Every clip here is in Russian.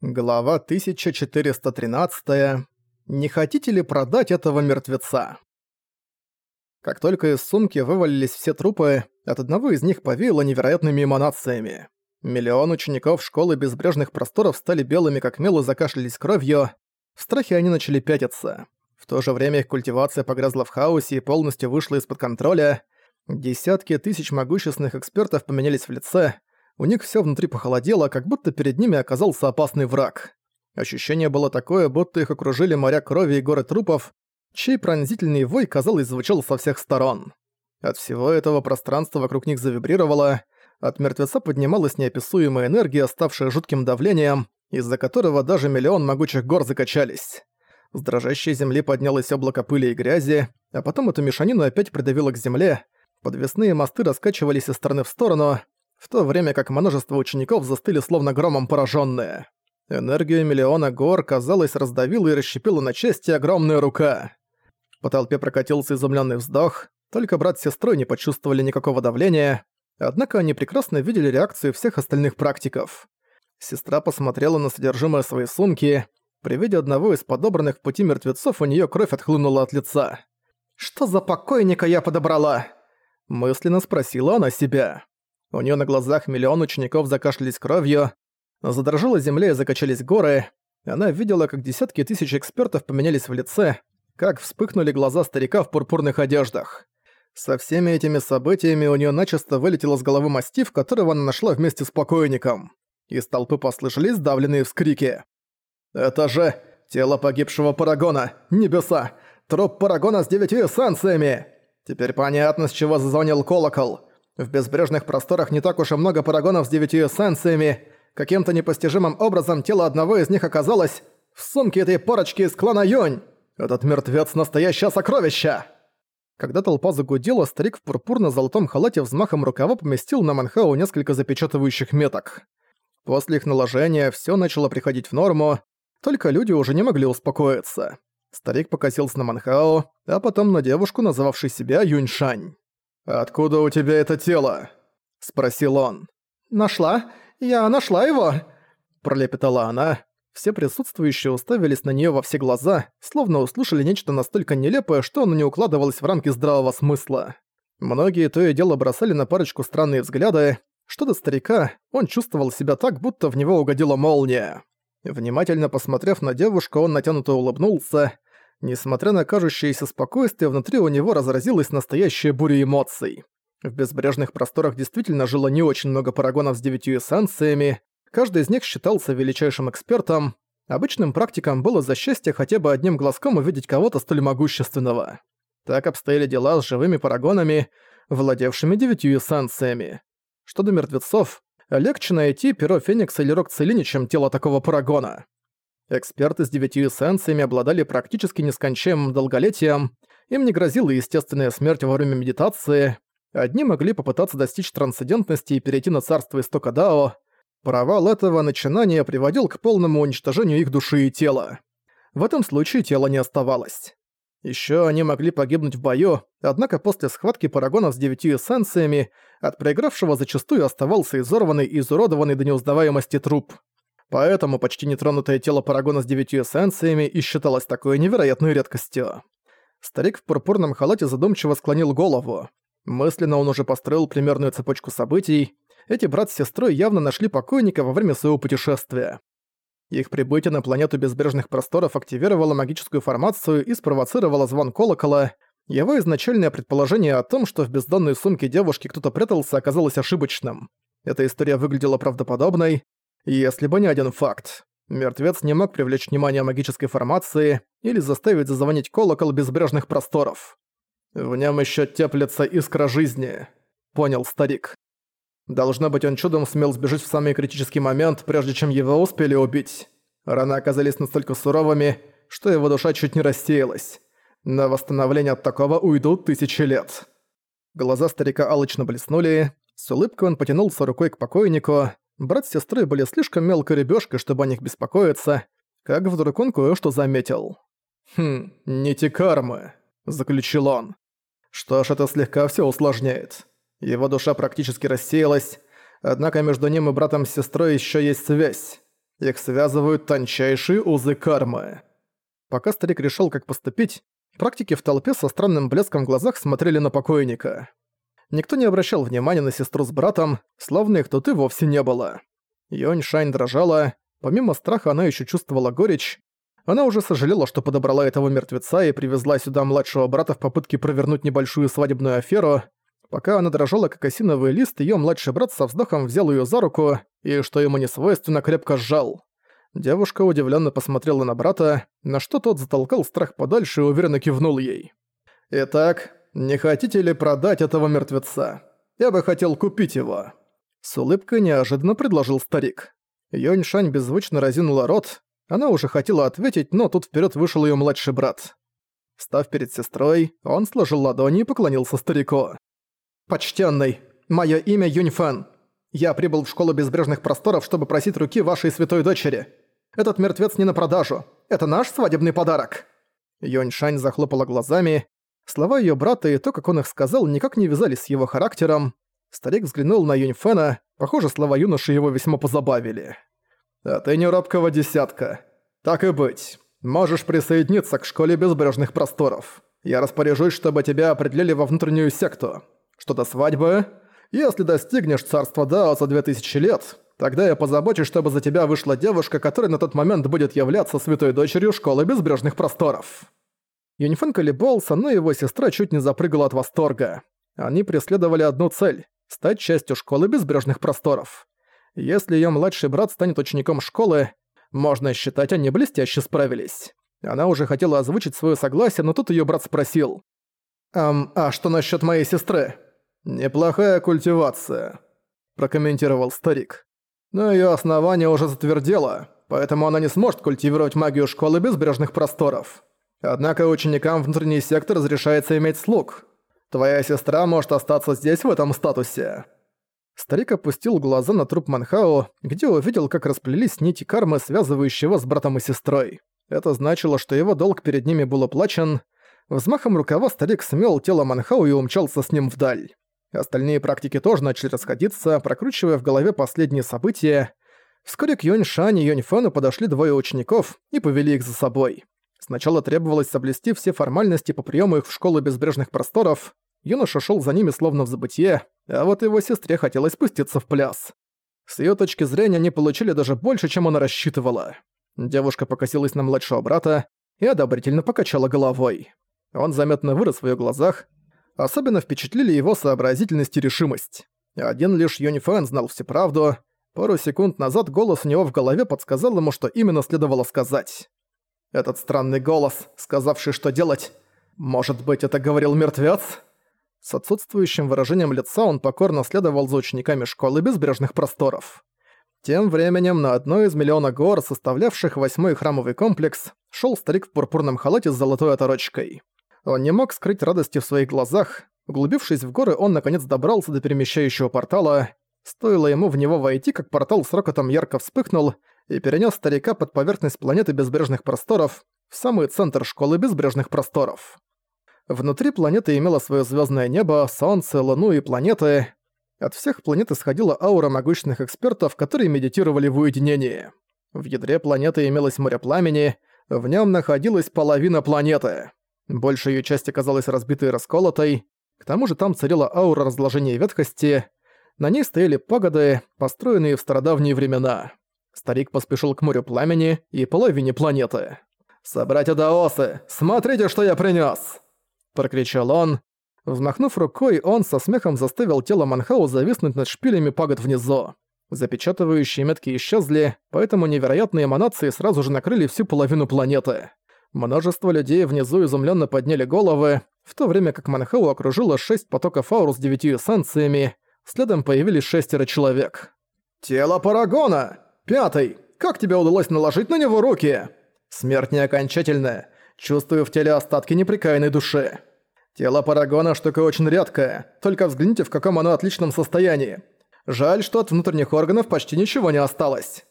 Глава 1413. Не хотите ли продать этого мертвеца? Как только из сумки вывалились все трупы, от одного из них повеяло невероятными эманациями. Миллион учеников школы безбрежных просторов стали белыми как мел и закашлялись кровью. В страхе они начали пятиться. В то же время их культивация погрязла в хаосе и полностью вышла из-под контроля. Десятки тысяч могущественных экспертов поменялись в лице, у них все внутри похолодело, как будто перед ними оказался опасный враг. Ощущение было такое, будто их окружили моря крови и горы трупов, чей пронзительный вой, казалось, звучал со всех сторон. От всего этого пространство вокруг них завибрировало, от мертвеца поднималась неописуемая энергия, ставшая жутким давлением, из-за которого даже миллион могучих гор закачались. С дрожащей земли поднялось облако пыли и грязи, а потом эту мешанину опять придавило к земле, подвесные мосты раскачивались из стороны в сторону, в то время как множество учеников застыли словно громом пораженные. Энергию миллиона гор, казалось, раздавила и расщепила на части огромная рука. По толпе прокатился изумленный вздох, только брат с сестрой не почувствовали никакого давления, однако они прекрасно видели реакцию всех остальных практиков. Сестра посмотрела на содержимое своей сумки. При виде одного из подобранных в пути мертвецов у нее кровь отхлынула от лица. «Что за покойника я подобрала?» Мысленно спросила она себя. У нее на глазах миллион учеников закашлялись кровью, задрожала земля и закачались горы. Она видела, как десятки тысяч экспертов поменялись в лице, как вспыхнули глаза старика в пурпурных одеждах. Со всеми этими событиями у нее начисто вылетело с головы мастиф, которого она нашла вместе с покойником. Из толпы послышались сдавленные вскрики. «Это же тело погибшего Парагона! Небеса! Труп Парагона с девятью эссенциями! Теперь понятно, с чего зазвонил колокол. В безбрежных просторах не так уж и много парагонов с девятью эссенциями. Каким-то непостижимым образом тело одного из них оказалось в сумке этой парочки из клана Юнь. Этот мертвец – настоящее сокровище!» Когда толпа загудела, старик в пурпурно-золотом халате взмахом рукава поместил на Манхау несколько запечатывающих меток. После их наложения все начало приходить в норму, только люди уже не могли успокоиться. Старик покосился на Манхао, а потом на девушку, называвшей себя Юньшань. «Откуда у тебя это тело?» – спросил он. «Нашла? Я нашла его!» – пролепетала она. Все присутствующие уставились на нее во все глаза, словно услышали нечто настолько нелепое, что оно не укладывалось в рамки здравого смысла. Многие то и дело бросали на парочку странные взгляды. Что до старика, он чувствовал себя так, будто в него угодила молния. Внимательно посмотрев на девушку, он натянуто улыбнулся. Несмотря на кажущееся спокойствие, внутри у него разразилась настоящая буря эмоций. В безбрежных просторах действительно жило не очень много парагонов с девятью эссенциями, каждый из них считался величайшим экспертом, обычным практикам было за счастье хотя бы одним глазком увидеть кого-то столь могущественного. Так обстояли дела с живыми парагонами, владевшими девятью эссенциями. Что до мертвецов, легче найти перо Феникса или Рок Целини, чем тело такого парагона. Эксперты с девятью эссенциями обладали практически нескончаемым долголетием, им не грозила естественная смерть во время медитации, одни могли попытаться достичь трансцендентности и перейти на царство истока Дао, провал этого начинания приводил к полному уничтожению их души и тела. В этом случае тело не оставалось. Еще они могли погибнуть в бою, однако после схватки парагонов с девятью эссенциями от проигравшего зачастую оставался изорванный и изуродованный до неузнаваемости труп. Поэтому почти нетронутое тело Парагона с девятью эссенциями и считалось такой невероятной редкостью. Старик в пурпурном халате задумчиво склонил голову. Мысленно он уже построил примерную цепочку событий. Эти брат с сестрой явно нашли покойника во время своего путешествия. Их прибытие на планету безбрежных просторов активировало магическую формацию и спровоцировало звон колокола. Его изначальное предположение о том, что в бездонной сумке девушки кто-то прятался, оказалось ошибочным. Эта история выглядела правдоподобной, если бы не один факт. Мертвец не мог привлечь внимание магической формации или заставить зазвонить колокол безбрежных просторов. В нем еще теплится искра жизни, понял старик. Должно быть, он чудом сумел сбежать в самый критический момент, прежде чем его успели убить. Раны оказались настолько суровыми, что его душа чуть не рассеялась. На восстановление от такого уйдут тысячи лет. Глаза старика алчно блеснули, с улыбкой он потянулся рукой к покойнику, Брат с сестрой были слишком мелкой рыбёшкой, чтобы о них беспокоиться, как вдруг он кое-что заметил. «Хм, нити кармы», — заключил он. Что ж, это слегка всё усложняет. Его душа практически рассеялась, однако между ним и братом с сестрой ещё есть связь. Их связывают тончайшие узы кармы. Пока старик решил, как поступить, практики в толпе со странным блеском в глазах смотрели на покойника. Никто не обращал внимания на сестру с братом, словно их тут и вовсе не было. Йонь Шань дрожала, помимо страха она еще чувствовала горечь. Она уже сожалела, что подобрала этого мертвеца и привезла сюда младшего брата в попытке провернуть небольшую свадебную аферу. Пока она дрожала, как осиновый лист, ее младший брат со вздохом взял ее за руку и, что ему не свойственно, крепко сжал. Девушка удивленно посмотрела на брата, на что тот затолкал страх подальше и уверенно кивнул ей. «Итак, не хотите ли продать этого мертвеца? Я бы хотел купить его». С улыбкой неожиданно предложил старик. Йонь-Шань беззвучно разинула рот. Она уже хотела ответить, но тут вперед вышел ее младший брат. Став перед сестрой, он сложил ладони и поклонился старику. «Почтенный, мое имя Юньфэн. Я прибыл в школу безбрежных просторов, чтобы просить руки вашей святой дочери. Этот мертвец не на продажу. Это наш свадебный подарок». Юньшань захлопала глазами. Слова ее брата и то, как он их сказал, никак не вязались с его характером. Старик взглянул на Юньфэна. Похоже, слова юноши его весьма позабавили. «А ты не робкого десятка. Так и быть. Можешь присоединиться к школе безбрежных просторов. Я распоряжусь, чтобы тебя определили во внутреннюю секту. Что до свадьбы, если достигнешь царства Дао за две тысячи лет, тогда я позабочусь, чтобы за тебя вышла девушка, которая на тот момент будет являться святой дочерью школы безбрежных просторов». Юнифен колебался, но его сестра чуть не запрыгала от восторга. Они преследовали одну цель – стать частью школы безбрежных просторов. Если ее младший брат станет учеником школы, можно считать, они блестяще справились. Она уже хотела озвучить свое согласие, но тут ее брат спросил. «Эм, а что насчет моей сестры?» «Неплохая культивация», – прокомментировал старик. «Но её основание уже затвердело, поэтому она не сможет культивировать магию школы безбрежных просторов. Однако ученикам внутренний сектор разрешается иметь слуг. Твоя сестра может остаться здесь в этом статусе». Старик опустил глаза на труп Манхао, где увидел, как расплелись нити кармы, связывающего с братом и сестрой. Это значило, что его долг перед ними был оплачен. Взмахом рукава старик смел тело Манхао и умчался с ним вдаль. Остальные практики тоже начали расходиться, прокручивая в голове последние события. Вскоре к Юнь Шань и Юнь Фэну подошли двое учеников и повели их за собой. Сначала требовалось соблюсти все формальности по приему их в школу безбрежных просторов. Юноша шел за ними словно в забытье, а вот его сестре хотелось спуститься в пляс. С ее точки зрения они получили даже больше, чем она рассчитывала. Девушка покосилась на младшего брата и одобрительно покачала головой. Он заметно вырос в ее глазах, Особенно впечатлили его сообразительность и решимость. Один лишь Юнифэн знал всю правду. Пару секунд назад голос у него в голове подсказал ему, что именно следовало сказать. Этот странный голос, сказавший, что делать... Может быть, это говорил мертвец? С отсутствующим выражением лица он покорно следовал за учениками школы безбрежных просторов. Тем временем на одной из миллиона гор, составлявших восьмой храмовый комплекс, шел старик в пурпурном халате с золотой оторочкой. Он не мог скрыть радости в своих глазах. Углубившись в горы, он наконец добрался до перемещающего портала. Стоило ему в него войти, как портал с рокотом ярко вспыхнул и перенес старика под поверхность планеты безбрежных просторов в самый центр школы безбрежных просторов. Внутри планеты имело свое звездное небо, солнце, луну и планеты. От всех планет исходила аура могущественных экспертов, которые медитировали в уединении. В ядре планеты имелось море пламени, в нем находилась половина планеты. Большая ее часть оказалась разбитой и расколотой, к тому же там царила аура разложения и ветхости, на ней стояли пагоды, построенные в стародавние времена. Старик поспешил к морю пламени и половине планеты. «Собратья Даосы, смотрите, что я принёс!» Прокричал он. Взмахнув рукой, он со смехом заставил тело Манхау зависнуть над шпилями пагод внизу. Запечатывающие метки исчезли, поэтому невероятные эманации сразу же накрыли всю половину планеты. Множество людей внизу изумленно подняли головы, в то время как Манхау окружило шесть потоков ауру с девятью эссенциями, следом появились шестеро человек. «Тело Парагона! Пятый! Как тебе удалось наложить на него руки?» «Смерть не окончательная. Чувствую в теле остатки неприкаянной души. Тело Парагона штука очень редкая, только взгляните, в каком оно отличном состоянии. Жаль, что от внутренних органов почти ничего не осталось.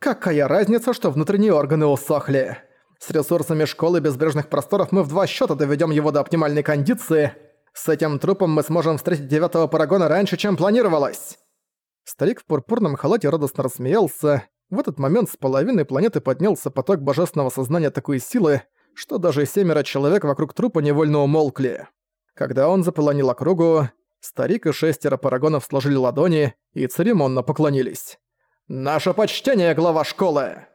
Какая разница, что внутренние органы усохли?» С ресурсами школы безбрежных просторов мы в два счета доведем его до оптимальной кондиции. С этим трупом мы сможем встретить девятого парагона раньше, чем планировалось!» Старик в пурпурном халате радостно рассмеялся. В этот момент с половины планеты поднялся поток божественного сознания такой силы, что даже семеро человек вокруг трупа невольно умолкли. Когда он заполонил округу, старик и шестеро парагонов сложили ладони и церемонно поклонились. «Наше почтение, глава школы!»